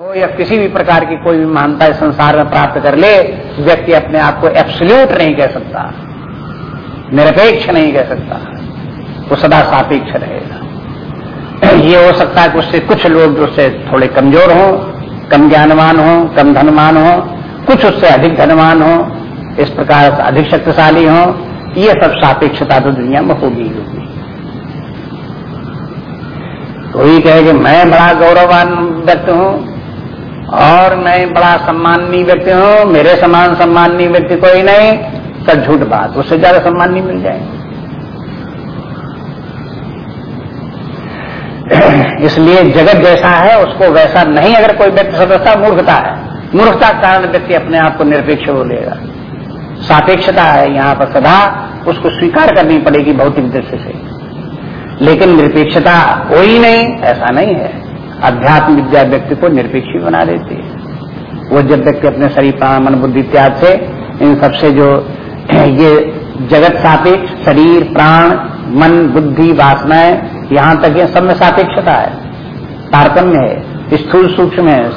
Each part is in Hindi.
हो या किसी भी प्रकार की कोई भी महानता इस संसार में प्राप्त कर ले, व्यक्ति अपने आप को एब्सोल्यूट नहीं कह सकता। निरपेक्ष नहीं कह सकता। वो सदा सापेक्ष रहेगा। ये हो सकता है कि उससे कुछ लोग उससे थोड़े कमज़ोर हों, कम ज्ञानवान हो, कम धनवान हो, कुछ उससे अधिक धनवान हो, इस प्रकार अधिक शक्तिशाली हो, ये सब सापेक्षता तो दुनिया में होगी होगी। कोई कहे कि मैं बड़ा गौरववान व्यक्ति हूँ और मैं बड़ा सम्माननीय व्यक्ति हूँ, मेरे समान सम्माननीय व्यक्ति कोई नहीं। सब झूठ बात, उससे ज़्यादा सम्माननीय मिल जाए इसलिए जगत जैसा है, उसको वैसा नहीं। अगर कोई व्यक्ति समझता मूर्खता है, मूर्खता के कारण व्यक्ति अपने आप को निरपेक्ष हो लेगा। सापेक्षता है यहाँ पर सदा, उसको स्वीकार करनी पड़ेगी भौतिक दृष्टि से। लेकिन निरपेक्षता कोई नहीं, ऐसा नहीं है। अध्यात्म विद्या व्यक्ति को निरपेक्षी बना देती है। वो जब व्यक्ति अपने शरीर, प्राण, मन, बुद्धि, त्याग से इन सबसे जो ये जगत सापेक्ष, शरीर, प्राण, मन, बुद्धि, वासनाएँ, यहाँ तक ये सब में सापेक्षता है। तारतम्य है, स्थूल सूक्ष्म है,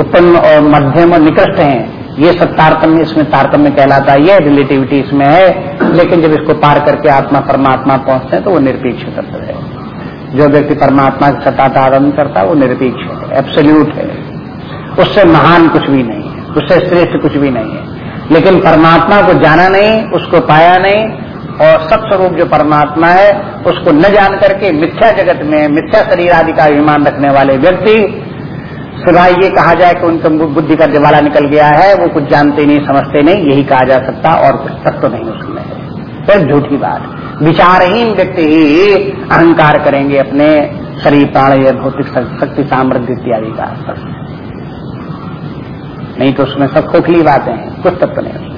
उत्तम और मध्यम और निकृष्ट है। ये सब तारतम्य इसमें तारतम्य कहलाता है, ये रिलेटिविटी इसमें है। लेकिन जब इसको पार करके आत्मा, परमात्मा पहुँचते हैं तो वो निरपेक्ष तत्व है। जो व्यक्ति परमात्मा के सत्ता का आरंभ करता है, वो निरपेक्ष है एब्सोल्यूट है। उससे महान कुछ भी नहीं है, उससे श्रेष्ठ कुछ भी नहीं है। लेकिन परमात्मा को जाना नहीं, उसको पाया नहीं, और सब स्वरूप जो परमात्मा है, उसको न जान करके मिथ्या जगत में, मिथ्या शरीर आदि का अभिमान रखने वाले व्यक्ति, सिवाय ये कहा जाए कि उनका बुद्धि का दिवाला निकल गया है, वो कुछ जानते नहीं, समझते नहीं, यही कहा जा सकता और कुछ तत्व तो नहीं उसमें। है फिर झूठी बात। विचारहीन व्यक्ति ही अहंकार करेंगे अपने शरीर, प्राण, या भौतिक शक्ति, सामर्थ्य इत्यादि का नहीं तो उसमें सब खोखली बातें हैं, कुछ तत्व नहीं।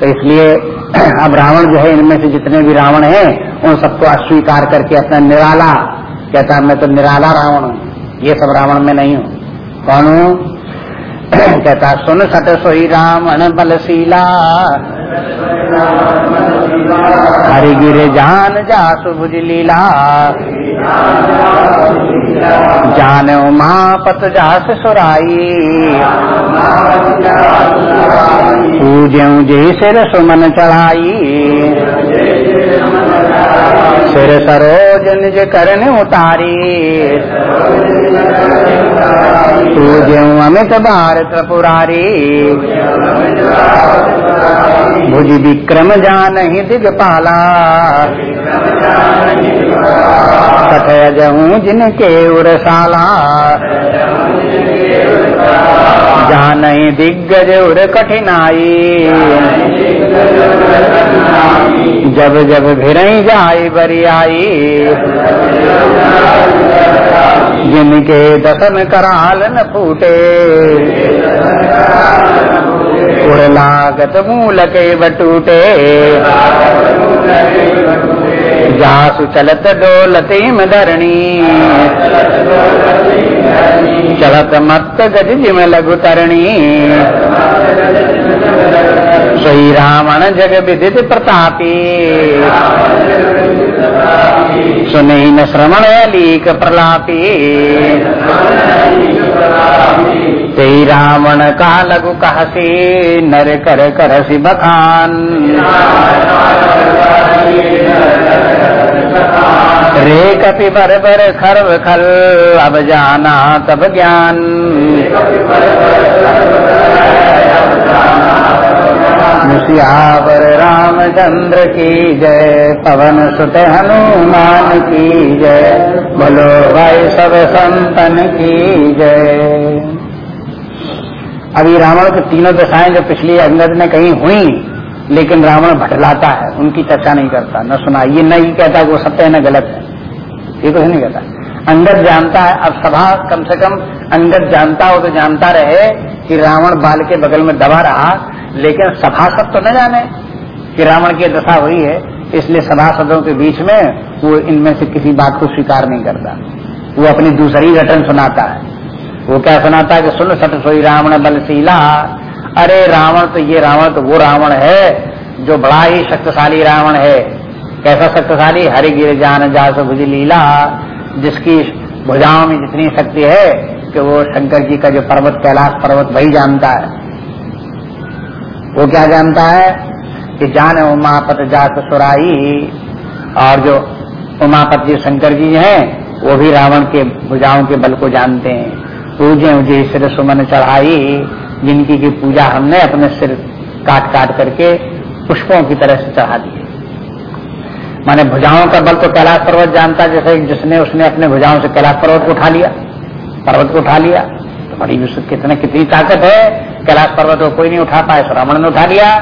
तो इसलिए अब रावण जो है, इनमें से जितने भी रावण हैं, उन सबको अस्वीकार करके अपना निराला, कहता मैं तो निराला रावण हूँ, ये सब रावण में नहीं हूँ। कौन हूँ? कहता सुन सट सोई रावण बलशीला हरि गिर जान जा सुभुज लीला। जान उमापत जास सुराई पूज्यू जे सिर सुमन चढ़ाई। सिर सरोज निज करन उतारी। पूज्यऊ अमित भारत पुरारी। भुज विक्रम जान ही दिगपाला कथय जहूँ जिनके उरसाला जान दिग्गज उर कठिनाई। जब जब भिर जाय बरियाई, जिनके दसन कराल न फूटे, उड़ लागत मूल के बटूटे। जासु चलत डोलते धरणी चलत मत गज जिम लघु तरणी श्री रावण जग विदित प्रतापी। सुनई न श्रवण अलीक प्रलापी। ते रावण का लघु कहसी, नर कर करसी बखान। रे कपि बर बर खर्व खल, अब जाना तब ज्ञान। मुसियावर रामचंद्र की जय पवन सुत हनुमान की जय बोलो भाई सब संतन की जय अभी रावण की तीनों दशाएँ जो पिछली अंगद में कहीं हुई, लेकिन रावण भटलाता है, उनकी चर्चा नहीं करता, न सुना ये नहीं कहता वो सत्य है, न गलत है। ये कुछ नहीं कहता। अंगद जानता है, अब सभा कम से कम अंगद जानता हो तो जानता रहे कि रावण बाल के बगल में दबा रहा लेकिन सभासद तो न जाने कि रावण की दशा हुई है, इसलिए सभासदों के बीच में वो इनमें से किसी बात को स्वीकार नहीं करता। वो अपनी दूसरी घटन सुनाता है। वो क्या सुनाता है कि सुन सट सोई रावण बलशीला। अरे रावण तो ये रावण तो वो रावण है, जो बड़ा ही शक्तिशाली रावण है। कैसा शक्तिशाली? हरि गिर जान जास भुज लीला, जिसकी भुजाओं में जितनी शक्ति है कि वो शंकर जी का जो पर्वत, कैलाश पर्वत वही जानता है। वो क्या जानता है? कि जान उमापत जात सुराई और जो उमापत जी शंकर जी हैं, वो भी रावण के भुजाओं के बल को जानते हैं। पूजे मुझे सिर सुमन चढ़ाई, जिनकी की पूजा हमने अपने सिर काट काट करके पुष्पों की तरह से चढ़ा दी। माने भुजाओं का बल तो कैलाश पर्वत जानता, जैसे जिसने, उसने अपने भुजाओं से कैलाश पर्वत को उठा लिया। पर्वत को उठा लिया। तो बड़ी कितने, कितनी ताकत है कैलाश पर्वत को कोई नहीं उठा पाए रावण ने उठा लिया।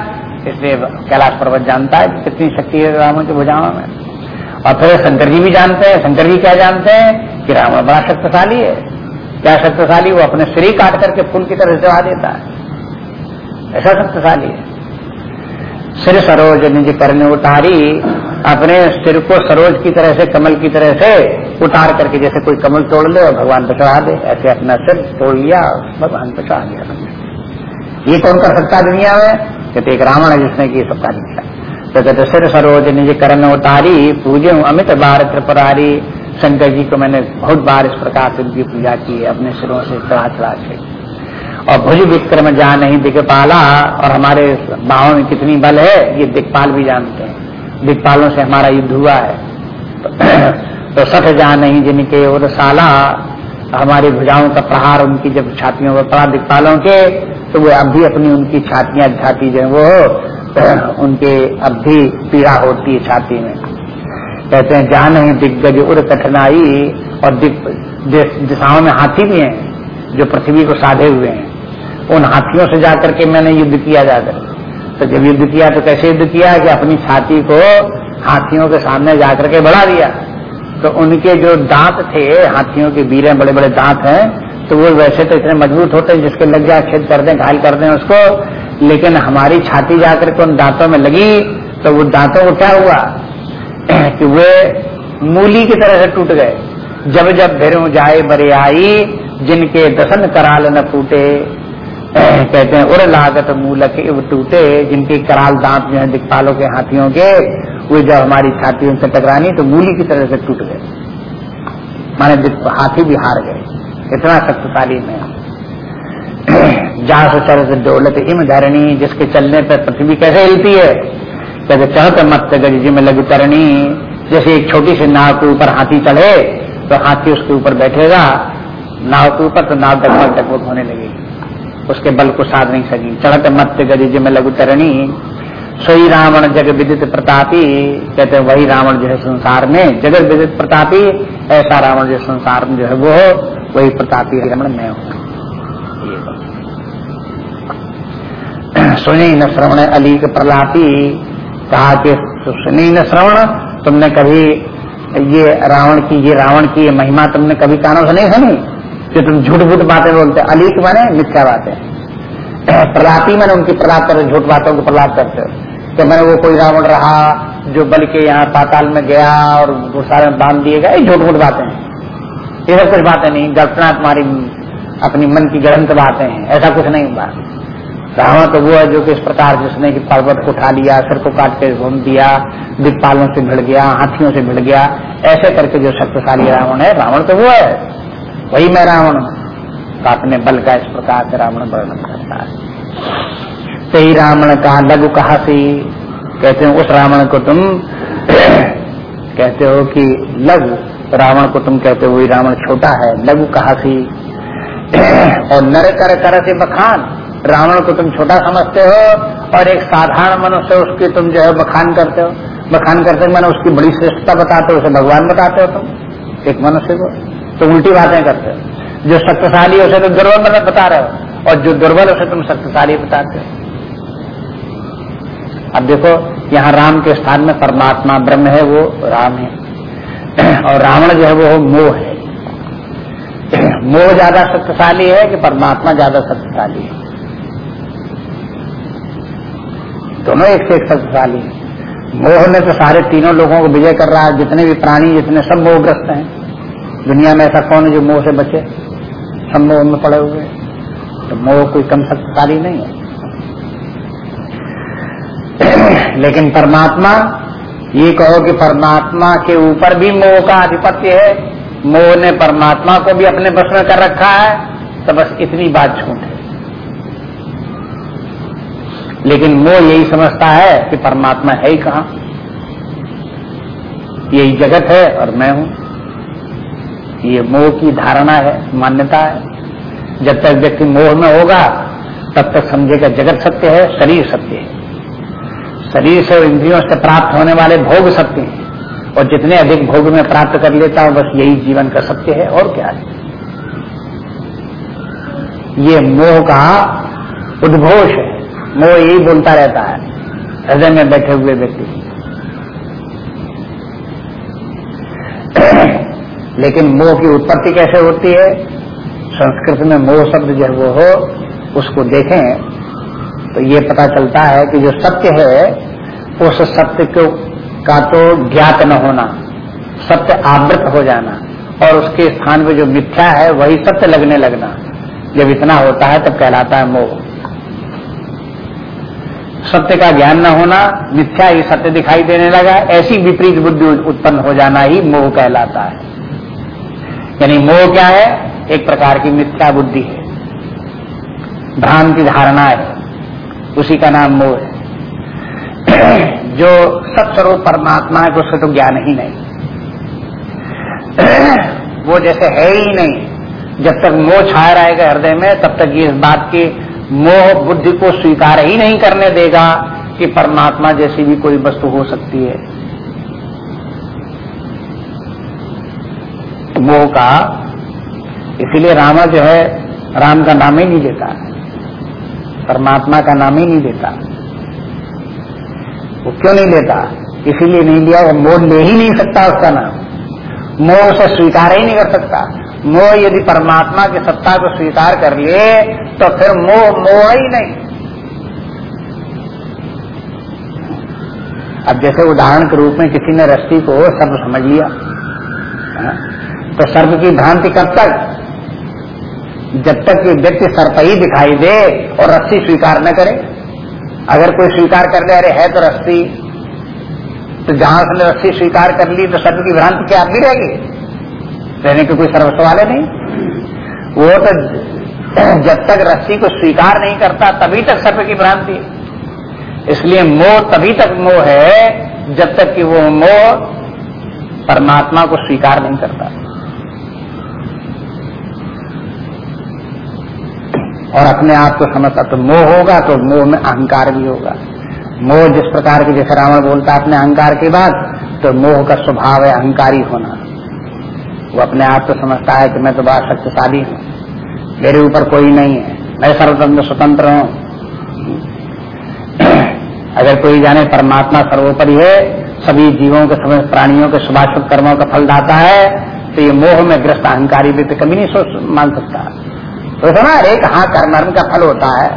इसलिए कैलाश पर्वत जानता है कितनी शक्ति है रावण के भुजाओं में। और फिर शंकर जी भी जानते हैं, शंकर जी क्या जानते हैं कि रावण बड़ा शक्तिशाली है। क्या शक्तिशाली? वो अपने शरीर काट करके फूल की तरह चढ़ा देता है। ऐसा शक्तिशाली है। सिर सरोज निज करने उतारी, अपने सिर को सरोज की तरह से, कमल की तरह से उतार करके, जैसे कोई कमल तोड़ ले और भगवान पर चढ़ा दे, ऐसे अपना सिर तोड़ लिया भगवान पर चढ़ा दिया। ये कौन कर सकता दुनिया में? कहते एक रावण है जिसने की सब कार्य किया तो कहते सिर सरोज निज करण उतारी पूजे अमित बार त्रिपुरारी। शंकर जी को मैंने बहुत बार इस प्रकार से उनकी पूजा की है, अपने सिरों से चढ़ा चढ़ा के। और भुज विक्रम जा नहीं दिखपाला और हमारे बाहों में कितनी बल है, ये दिखपाल भी जानते हैं। दिखपालों से हमारा युद्ध हुआ है। तो सठ जा नहीं जिनके और साला हमारी भुजाओं का प्रहार उनकी जब छातियों पर पड़ा दिखपालों के तो वो अब भी अपनी उनकी छातियाँ छाती जो वो उनके अब भी पीड़ा होती है छाती में। कहते हैं जहाँ नहीं दिग्गज उड़ कठिनाई और दिशाओं में हाथी भी हैं, जो पृथ्वी को साधे हुए हैं, उन हाथियों से जाकर के मैंने युद्ध किया जाकर। तो जब युद्ध किया तो कैसे युद्ध किया कि अपनी छाती को हाथियों के सामने जाकर के बढ़ा दिया। तो उनके जो दांत थे, हाथियों के बीरे बड़े बड़े दांत हैं तो वो वैसे तो इतने मज़बूत होते हैं जिसके लग जाए छेद कर दें, घायल कर दें उसको। लेकिन हमारी छाती जाकर के उन दांतों में लगी तो वो दांतों को क्या हुआ? कि वे मूली की तरह से टूट गए। जब जब फिर जाए बरे आई, जिनके दसन कराल न फूटे। कहते हैं उड़ लागत मूलक टूटे, जिनके कराल दांत जो है दिखपालों के हाथियों के, वे जब हमारी छातियों से टकरानी तो मूली की तरह से टूट गए। माने हाथी भी हार गए। इतना शक्तिशाली में जहाँ से दौलत इम धरणी जिसके चलने पर पृथ्वी कैसे हिलती है? कहते चढ़त मत गज में लघु तरणी जैसे एक छोटी सी नाव के ऊपर हाथी चढ़े तो हाथी उसके ऊपर बैठेगा। नाव के ऊपर तो नाव डगमग डगमग होने लगेगी उसके बल को साध नहीं सकी। चढ़त मत्य गरिज में लघु तरणी सोई रावण जग विदित प्रतापी। कहते, वही रावण जो है संसार में। जगत विदित प्रतापी, ऐसा रावण जो संसार में जो है वो वही प्रतापी रावण मैं हूँ। सुनी न श्रवण अली के प्रलापी, कहा कि सुनी न श्रवण, तुमने कभी ये रावण की, ये रावण की ये महिमा तुमने कभी कानों से नहीं सुनी? कि तुम झूठ झूठ बातें बोलते अलीक माने मिथ्या बातें। प्रलापी मैंने उनकी प्रलाप कर झूठ बातों को प्रलाप करते कि मैंने वो कोई रावण रहा, जो बल के यहाँ पाताल में गया और सारे में बाँध दिए गए झूठ झूठ बातें ये सब कुछ बातें नहीं कल्पना तुम्हारी अपनी मन की ग्रंथ बातें हैं, ऐसा कुछ नहीं हुआ। रावण तो वो है जो कि इस प्रकार जिसने कि पर्वत को उठा लिया, सिर को काट के घूम दिया दिग्पालों से भिड़ गया, हाथियों से भिड़ गया, ऐसे करके जो शक्तिशाली रावण है, रावण तो वो है। वही मैं रावण तो अपने बल का इस प्रकार से रावण वर्णन करता है। तो ही रावण का लघु कहा सी कहते हैं, उस रावण को तुम कहते हो कि लघु रावण को तुम कहते हो रावण छोटा है, लघु कहा सी और नर कर कर से बखान, रावण को तुम छोटा समझते हो, और एक साधारण मनुष्य उसकी तुम जो है बखान करते हो। बखान करते मैंने उसकी बड़ी श्रेष्ठता बताते हो, उसे भगवान बताते हो तुम, एक मनुष्य को। तो उल्टी बातें करते हो। जो शक्तिशाली उसे तो दुर्बल बता रहे हो, और जो दुर्बल उसे तुम शक्तिशाली बताते हो। अब देखो, यहाँ राम के स्थान में परमात्मा ब्रह्म है, वो राम है। और रावण जो है वो मोह है। मोह ज़्यादा शक्तिशाली है कि परमात्मा ज़्यादा शक्तिशाली है। दोनों एक से एक शक्तिशाली है। मोह ने तो सारे तीनों लोगों को विजय कर रहा है। जितने भी प्राणी, जितने सब मोहग्रस्त हैं। दुनिया में ऐसा कौन है जो मोह से बचे? सब मोह में पड़े हुए तो मोह कोई कम शक्तिशाली नहीं है। लेकिन परमात्मा ये कहो कि परमात्मा के ऊपर भी मोह का आधिपत्य है। मोह ने परमात्मा को भी अपने बस में कर रखा है तो बस इतनी बात छूट है। लेकिन मोह यही समझता है कि परमात्मा है ही कहा। यही जगत है और मैं हूँ। ये मोह की धारणा है, मान्यता है। जब तक व्यक्ति मोह में होगा, तब तक समझेगा जगत सत्य है, शरीर सत्य है। शरीर से और इंद्रियों से प्राप्त होने वाले भोग सत्य हैं। और जितने अधिक भोग में प्राप्त कर लेता हूँ, बस यही जीवन का सत्य है, और क्या है? ये मोह का उद्घोष है। मोह यही बोलता रहता है, हृदय में बैठे हुए व्यक्ति। लेकिन मोह की उत्पत्ति कैसे होती है? संस्कृत में मोह शब्द जब वो हो, उसको देखें तो ये पता चलता है कि जो सत्य है उस सत्य को का तो ज्ञात न होना, सत्य आवृत हो जाना और उसके स्थान पे जो मिथ्या है वही सत्य लगने लगना। जब इतना होता है तब कहलाता है मोह। सत्य का ज्ञान न होना, मिथ्या ही सत्य दिखाई देने लगा, ऐसी विपरीत बुद्धि उत्पन्न हो जाना ही मोह कहलाता है। यानी मोह क्या है? एक प्रकार की मिथ्या बुद्धि है। भ्रांति धारणा है। उसी का नाम मोह है। जो सत्स्वरूप परमात्मा है उससे तो ज्ञान ही नहीं। वो जैसे है ही नहीं। जब तक मोह छाया रहेगा हृदय में, तब तक ये इस बात की मोह बुद्धि को स्वीकार ही नहीं करने देगा कि परमात्मा जैसी भी कोई वस्तु हो सकती है। मोह का, इसीलिए रामा जो है, राम का नाम ही नहीं देता परमात्मा का नाम ही नहीं देता वो क्यों नहीं लेता? इसीलिए नहीं लिया, वो मोह ले ही नहीं सकता उसका नाम। मोह उसे स्वीकार ही नहीं कर सकता। मोह यदि परमात्मा की सत्ता को स्वीकार कर ले तो फिर मोह मोह ही नहीं। अब जैसे उदाहरण के रूप में किसी ने रस्सी को सर्व समझ लिया? तो सर्व की भ्रांति कब तक? जब तक कि व्यक्ति सर्प ही दिखाई दे और रस्सी स्वीकार न करे। अगर कोई स्वीकार कर ले, अरे है तो रस्सी तो जहाँ से रस्सी स्वीकार कर ली तो सर्व की भ्रांति क्या भी रहेगी? रहने के कोई सर्वस्व वाले नहीं। वो तो जब तक रस्सी को स्वीकार नहीं करता, तभी तक सर्व की भ्रांति। इसलिए मोह तभी तक मोह है, जब तक कि वो मोह परमात्मा को स्वीकार नहीं करता। और अपने आप को समझता तो मोह होगा तो मोह में अहंकार भी होगा। मोह जिस प्रकार के जैसे रावण बोलता अपने अहंकार की बात तो मोह का स्वभाव है अहंकारी होना। वो अपने आप को समझता है कि मैं तो बड़ा शक्तिशाली हूँ, मेरे ऊपर कोई नहीं है, मैं सर्वतंत्र स्वतंत्र हूँ। अगर कोई जाने परमात्मा सर्वोपरि है, सभी जीवों के समय प्राणियों के, शुभाशुभ कर्मों का फल दाता है तो ये मोह में ग्रस्त अहंकारी भी तो कभी नहीं सोच, मान सकता। तो सुना अरे कहा कर्म का फल होता है?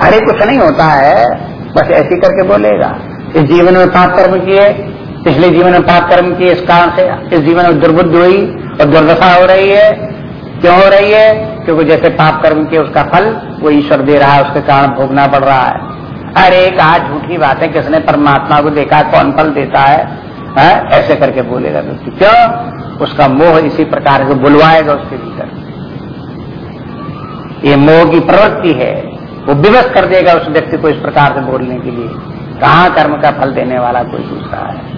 अरे कुछ नहीं होता है बस ऐसी करके बोलेगा। इस जीवन में पाप कर्म किए पिछले जीवन में पाप कर्म किए इस कारण से इस जीवन में दुर्बुद्ध हुई और दुर्दशा हो रही है। क्यों हो रही है? क्योंकि जैसे पाप कर्म किए उसका फल वो ईश्वर दे रहा है उसके कारण भोगना पड़ रहा है। अरे कहा झूठी बात है किसने परमात्मा को देखा कौन फल देता है, है? ऐसे करके बोलेगा व्यक्ति। क्यों? उसका मोह इसी प्रकार से बुलवाएगा उसके भीतर। ये मोह की प्रवृत्ति है, वो विवश कर देगा उस व्यक्ति को इस प्रकार से बोलने के लिए। कहा कर्म का फल देने वाला कोई दूसरा है?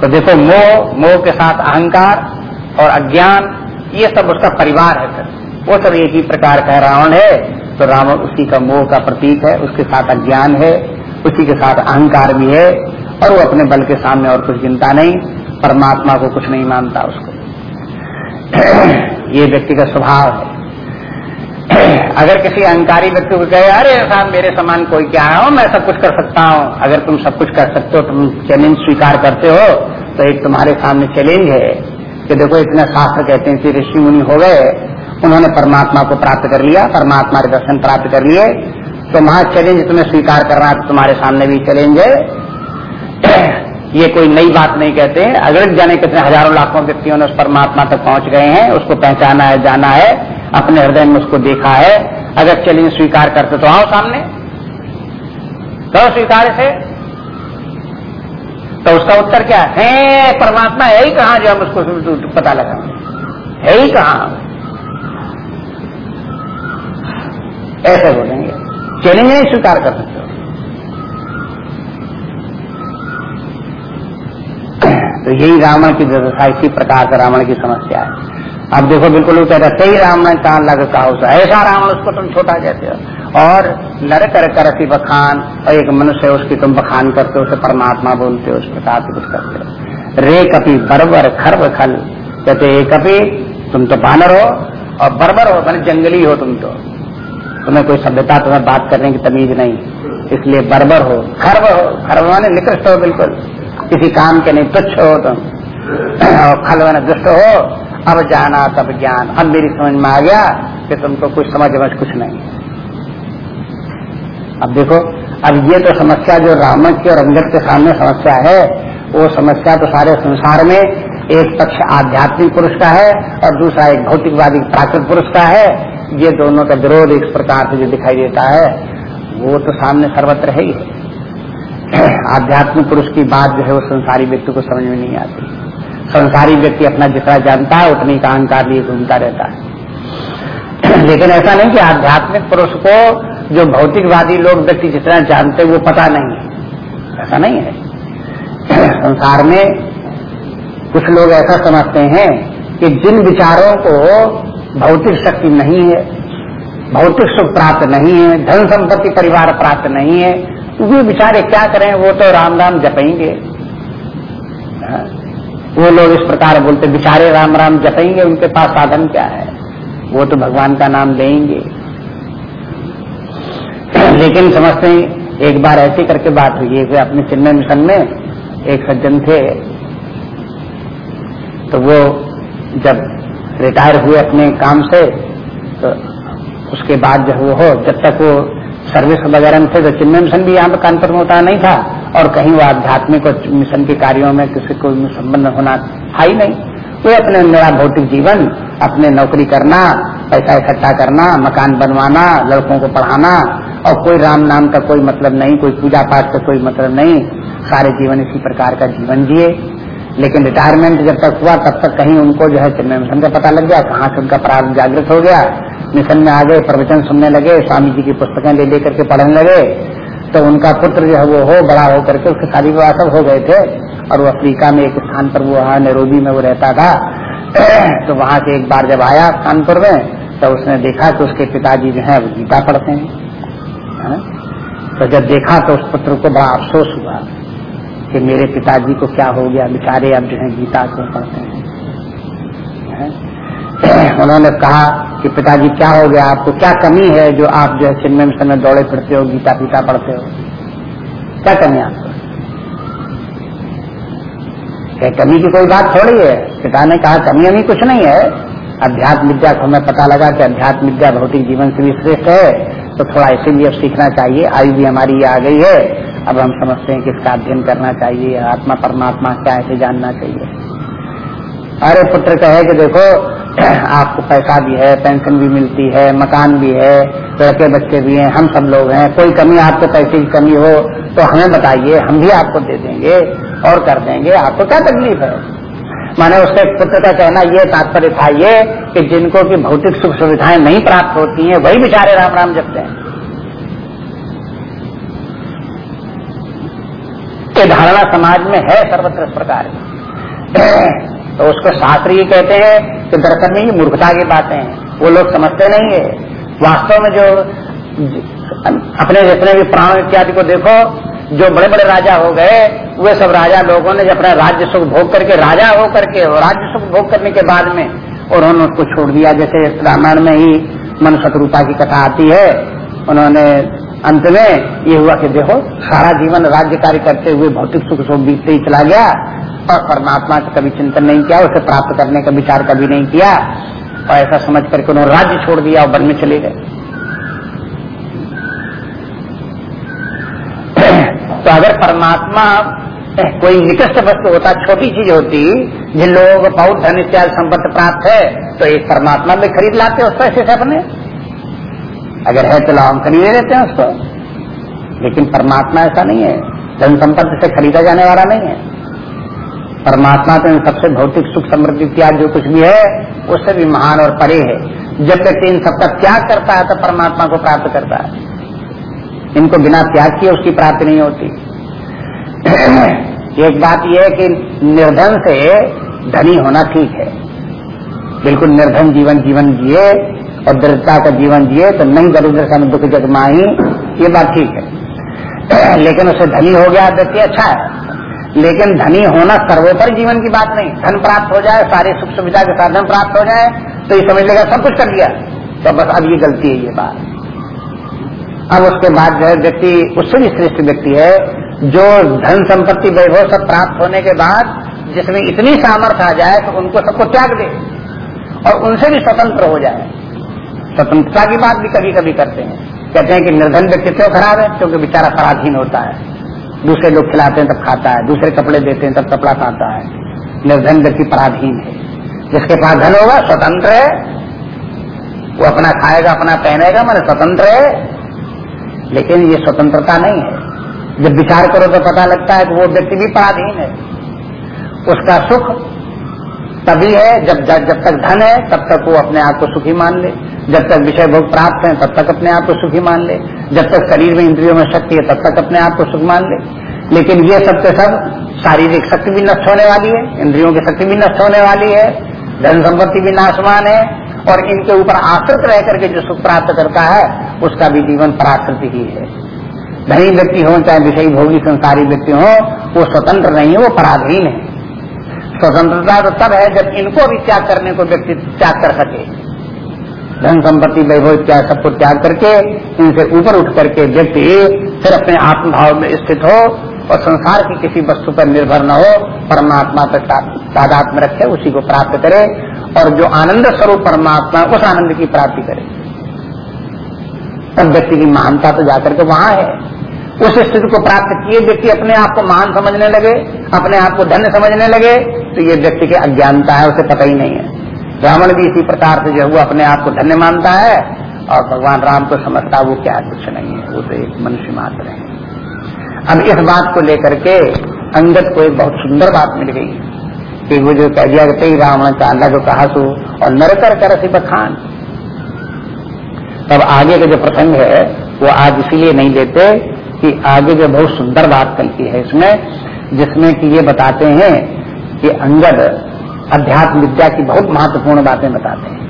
तो देखो, मोह मोह के साथ अहंकार और अज्ञान, ये सब उसका परिवार है सर। वो सब एक ही प्रकार का रावण है तो रावण उसी का मोह का प्रतीक है, उसके साथ अज्ञान है, उसी के साथ अहंकार भी है, और वो अपने बल के सामने और कुछ चिंता नहीं, परमात्मा को कुछ नहीं मानता उसको। ये व्यक्ति का स्वभाव है। अगर किसी अहंकारी व्यक्ति को कहे, अरे साहब, मेरे समान कोई क्या है? मैं सब कुछ कर सकता हूँ। अगर तुम सब कुछ कर सकते हो, तुम चैलेंज स्वीकार करते हो तो एक तुम्हारे सामने चैलेंज है कि देखो, इतने शास्त्र कहते हैं कि ऋषि मुनि हो गए, उन्होंने परमात्मा को प्राप्त कर लिया, परमात्मा के दर्शन प्राप्त कर लिए तो वहाँ चैलेंज तुम्हें स्वीकार करना तुम्हारे सामने भी चैलेंज है। ये कोई नई बात नहीं कहते हैं। अगर जाने कितने हज़ारों लाखों व्यक्तियों ने उस परमात्मा तक पहुँच गए हैं, उसको पहचाना है, जाना है, अपने हृदय में उसको देखा है, अगर चैलेंज स्वीकार करते तो आओ सामने। करो स्वीकार से तो उसका उत्तर क्या है? परमात्मा है ही कहा जो हम उसको पता लगा है ही कहा ऐसे बोलेंगे। चैलेंज नहीं स्वीकार कर सकते। तो यही रावण की व्यवस्था इसी प्रकार से रावण की समस्या है। अब देखो, बिल्कुल वो कहता सही रावण कहा लग कहा ऐसा रावण उसको तुम छोटा कहते हो। और लड़ कर करती बखान, और एक मनुष्य उसकी तुम बखान करते हो, उसे परमात्मा बोलते हो, उस प्रकार से कुछ करते हो। रे कपी बरबर खरब खल, कहते ए कपी, तुम तो बानर हो, और बरबर हो, मैंने जंगली हो तुम तो। तुम्हें कोई सभ्यता, तुम्हें बात करने की तमीज नहीं, इसलिए बरबर हो, खर्ब हो, खर्ब माने निकृष्ट हो बिल्कुल। किसी काम के नहीं, तुच्छ हो तुम। और खल मैंने दुष्ट हो, अब जाना तब ज्ञान। अब मेरी समझ में आ गया कि तुमको कुछ समझ समझ कुछ नहीं। अब देखो, अब ये तो समस्या जो रावण की और अंगद के सामने समस्या है, वो समस्या तो सारे संसार में एक पक्ष आध्यात्मिक पुरुष का है और दूसरा एक भौतिकवादी प्राकृत पुरुष का है। ये दोनों का विरोध इस प्रकार से जो दिखाई देता है, वो तो सामने सर्वत्र है ही। आध्यात्मिक पुरुष की बात जो है वो संसारी व्यक्ति को समझ में नहीं आती। संसारी व्यक्ति अपना जितना जानता है, उतनी का अहंकार लिए घूमता रहता है। लेकिन ऐसा नहीं कि आध्यात्मिक पुरुष को जो भौतिकवादी लोग, व्यक्ति जितना जानते वो पता नहीं है। ऐसा नहीं है। संसार में कुछ लोग ऐसा समझते हैं कि जिन विचारों को भौतिक शक्ति नहीं है, भौतिक सुख प्राप्त नहीं है, धन संपत्ति परिवार प्राप्त नहीं है वे विचारे क्या करें, वो तो राम राम जपेंगे। हाँ। वो लोग इस प्रकार बोलते, बिचारे राम राम जपेंगे, उनके पास साधन क्या है? वो तो भगवान का नाम लेंगे। लेकिन समझते हैं, एक बार ऐसी करके बात हुई। है कि अपने चिन्मय मिशन में एक सज्जन थे। तो वो जब रिटायर हुए अपने काम से तो उसके बाद जब वो हो, जब तक वो सर्विस वगैरह में थे तो चिन्मय मिशन भी यहाँ पर कानपुर में होता नहीं था। और कहीं वो आध्यात्मिक और मिशन के कार्यों में किसी को संबंध होना था ही नहीं। वो अपने मेरा भौतिक जीवन, अपने नौकरी करना, पैसा इकट्ठा करना, मकान बनवाना, लड़कों को पढ़ाना, और कोई राम नाम का कोई मतलब नहीं, कोई पूजा पाठ का कोई मतलब नहीं, सारे जीवन इसी प्रकार का जीवन जिए। लेकिन रिटायरमेंट जब तक हुआ, तब तक कहीं उनको जो है चिन्मय मिशन का पता लग गया, कहाँ से उनका प्रारंभ जागृत हो गया मिशन में आ गए, प्रवचन सुनने लगे स्वामी जी की पुस्तकें ले लेकर के पढ़ने लगे तो उनका पुत्र जो है वो हो, बड़ा होकर करके उसके शादी विवाह सब हो गए थे, और वो अफ्रीका में एक स्थान पर वो वहाँ नैरोबी में वो रहता था। तो वहाँ से एक बार जब आया कानपुर में तो उसने देखा कि उसके पिताजी जो है वो गीता पढ़ते हैं। तो जब देखा तो उस पुत्र को बड़ा अफसोस हुआ कि मेरे पिताजी को क्या हो गया, बेचारे अब जो है गीता को पढ़ते हैं? उन्होंने कहा कि पिताजी, क्या हो गया? आपको क्या कमी है जो आप जो है चिन्मय में दौड़े फिरते हो गीता पीता पढ़ते हो? क्या कमी आपको? क्या कमी की कोई बात थोड़ी है। पिता ने कहा, कमी अमी कुछ नहीं है। अध्यात्म विद्या को हमें पता लगा कि अध्यात्म विद्या भौतिक जीवन से भी श्रेष्ठ है। तो थोड़ा इसीलिए अब सीखना चाहिए। आयु भी हमारी आ गई है। अब हम समझते हैं कि इसका अध्ययन करना चाहिए। आत्मा, परमात्मा क्या ऐसे जानना चाहिए। अरे पुत्र कहे कि देखो, आपको पैसा भी है पेंशन भी मिलती है, मकान भी है, लड़के बच्चे भी हैं, हम सब लोग हैं, कोई कमी आपको पैसे की कमी हो तो हमें बताइए, हम भी आपको दे देंगे और कर देंगे, आपको क्या तकलीफ़ है? माने उसके पुत्र का कहना ये, तात्पर्य था ये, कि जिनको की भौतिक सुख सुविधाएँ नहीं प्राप्त होती हैं, वही बेचारे राम राम जपते हैं। धारणा समाज में है सर्वत्र प्रकार तो उसको शास्त्र ये कहते हैं कि दरअसल में ये मूर्खता की बातें हैं। वो लोग समझते नहीं है। वास्तव में जो, अपने जितने भी प्राण इत्यादि को देखो, जो बड़े बड़े राजा हो गए, वे सब राजा लोगों ने अपना राज्य सुख भोग करके, राजा हो करके और राज्य सुख भोग करने के बाद में उन्होंने उसको छोड़ दिया। जैसे रामायण में ही मन शत्रुता की कथा आती है, उन्होंने अंत में ये हुआ कि देखो, सारा जीवन राज्य कार्य करते हुए भौतिक सुख सुख बीतते ही चला गया। और परमात्मा का कभी चिंतन नहीं किया, उसे प्राप्त करने का विचार कभी नहीं किया, और ऐसा समझ करके उन्होंने राज्य छोड़ दिया और वन में चले गए। तो अगर परमात्मा कोई निकृष्ट वस्तु होता, छोटी चीज़ होती, जिन लोगों को बहुत धन, इत्यादि संपत्ति प्राप्त है तो एक परमात्मा में खरीद लाते उस पैसे से अपने। अगर है तो लाभ खरीदे लेते हैं उसको। लेकिन परमात्मा ऐसा नहीं है। धन संपत्ति से खरीदा जाने वाला नहीं है। परमात्मा तो इन सबसे भौतिक सुख समृद्धि त्याग जो कुछ भी है, उससे भी महान और परे है। जब व्यक्ति इन सबका त्याग करता है तो परमात्मा को प्राप्त करता है। इनको बिना त्याग किए उसकी प्राप्ति नहीं होती। एक बात यह है कि निर्धन से धनी होना ठीक है। बिल्कुल निर्धन जीवन जीवन जिए और दरिद्रता का जीवन जिए तो नहीं दरिद्र सन दुख जगमाही ये बात ठीक है। लेकिन उसे धनी हो गया व्यक्ति अच्छा है। लेकिन धनी होना सर्वोपरि जीवन की बात नहीं। धन प्राप्त हो जाए, सारी सुख सुविधा के साधन प्राप्त हो जाए तो ये समझ लेगा सब कुछ कर लिया तो बस अब ये गलती है, ये बात। अब उसके बाद जो है, व्यक्ति, उससे भी श्रेष्ठ व्यक्ति है, जो धन संपत्ति वैभव सब प्राप्त होने के बाद जिसमें इतनी सामर्थ्य आ जाए तो उनको सबको त्याग दे और उनसे भी स्वतंत्र हो जाए। स्वतंत्रता की बात भी कभी कभी करते हैं। कहते हैं कि निर्धन व्यक्ति क्यों खराब है? क्योंकि बेचारा पराधीन होता है। दूसरे लोग खिलाते हैं तब खाता है, दूसरे कपड़े देते हैं तब कपड़ा खाता है। निर्धन व्यक्ति पराधीन है। जिसके पास धन होगा, स्वतंत्र है। वो अपना खाएगा, अपना पहनेगा, मैंने स्वतंत्र है। लेकिन ये स्वतंत्रता नहीं है। जब विचार करो तो पता लगता है कि वो व्यक्ति भी पराधीन है। उसका सुख तभी है, जब जब तक धन है, तब तक वो अपने आप को सुखी मान ले। जब तक विषय भोग प्राप्त है, तब तक अपने आप को सुखी मान ले। जब तक शरीर में इंद्रियों में शक्ति है, तब तक अपने आप को सुख मान ले। लेकिन ये सब के सब शारीरिक शक्ति भी नष्ट होने वाली है, इंद्रियों की शक्ति भी नष्ट होने वाली है, धन संपत्ति भी नाशमान है, और इनके ऊपर आश्रित रह करके जो सुख प्राप्त करता है, उसका भी जीवन प्राकृतिक ही है। धनी व्यक्ति हो, चाहे विषयी भोगी संसारी व्यक्ति हो, वो स्वतंत्र नहीं है, वो पराधीन है। स्वतंत्रता तो तब है जब इनको भी त्याग करने को व्यक्ति त्याग कर सके। धन संपत्ति, वैभव इत्यादि सबको त्याग करके, इनसे ऊपर उठ करके व्यक्ति फिर अपने आत्मभाव में स्थित हो और संसार की किसी वस्तु पर निर्भर न हो, परमात्मा तक तादात में रखे, उसी को प्राप्त करे और जो आनंद स्वरूप परमात्मा, उस आनंद की प्राप्ति करे। तब व्यक्ति की महानता तो जाकर के वहाँ है। उस स्थिति को प्राप्त किए, व्यक्ति अपने आप को महान समझने लगे, अपने आप को धन्य समझने लगे तो ये व्यक्ति की अज्ञानता है, उसे पता ही नहीं है। ब्राह्मण भी इसी प्रकार से जो हुआ अपने आप को धन्य मानता है, और भगवान राम को समझता वो क्या कुछ नहीं है, वो तो एक मनुष्य मात्र है। अब इस बात को लेकर के अंगद को एक बहुत सुंदर बात मिल गई। कि वो जो कह दिया कि रावण का अल्लाह को कहा सो, और नरकर कर सी बखान। तब आगे का जो प्रसंग है, वो आज इसीलिए नहीं देते कि आगे जो बहुत सुंदर बात कलती है इसमें, जिसमें कि ये बताते हैं कि अंगद अध्यात्म विद्या की बहुत महत्वपूर्ण बातें बताते हैं।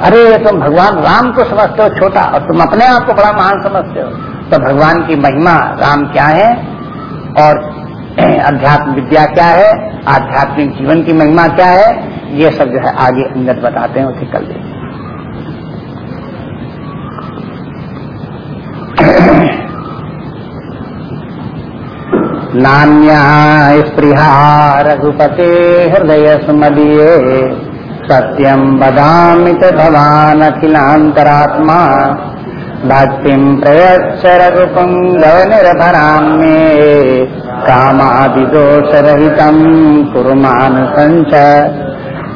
अरे, ये तुम भगवान राम को समझते हो, छोटा, और तुम अपने आप को बड़ा महान समझते हो। तो भगवान की महिमा, राम क्या है? और, अध्यात्म विद्या क्या है? आध्यात्मिक जीवन की महिमा क्या है? ये सब जो है आगे अंगत बताते हैं, उसे कल देखें नान्या स्पृहा रघुपते हृदय सुमदीये। सत्यम बदामि च भवान् अखिलान्तरात्मा। भक्तिं प्रयच्छ रघुपुङ्गव निर्भराम्ये कामादिदोषरहितं कुरु मानसञ्च।